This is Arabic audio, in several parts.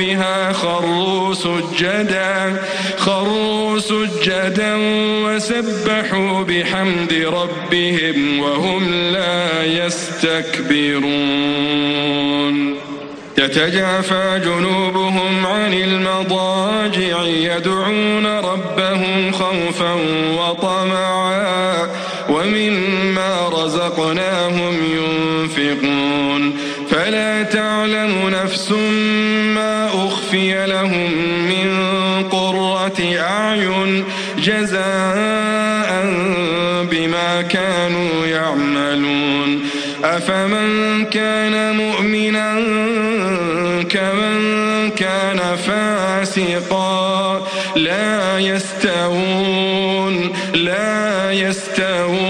بها خروا سجدا خروا سجدا وسبحوا بحمد ربهم وهم لا يستكبرون. تتجافى جنوبهم عن المضاجع يدعون ربهم خوفا وطمعا ومما رزقناهم ينفقون. فلا تعلم نفس ما أخفي لهم من قرة أعين جزاء بما كانوا يعملون أفمن كان مؤمنا كمن كان فاسقا لا يستوون لا يستوون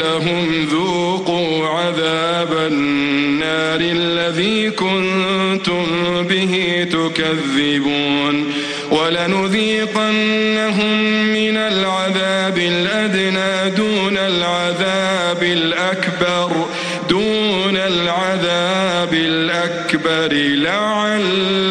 لهم ذوقوا عذاب النار الذي كنتم به تكذبون ولنذيقنهم من العذاب الأدنى دون العذاب الأكبر دون العذاب الأكبر لعلهم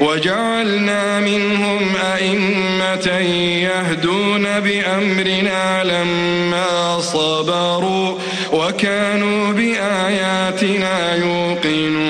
وجعلنا منهم أئمة يهدون بأمرنا لما صبروا وكانوا بآياتنا يوقنون.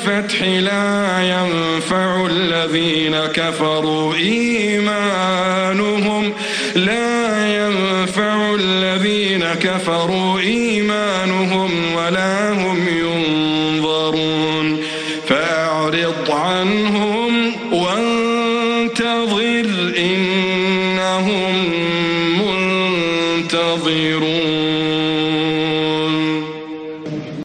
الفتح لا ينفع الذين كفروا إيمانهم. لا ينفع الذين كفروا إيمانهم ولا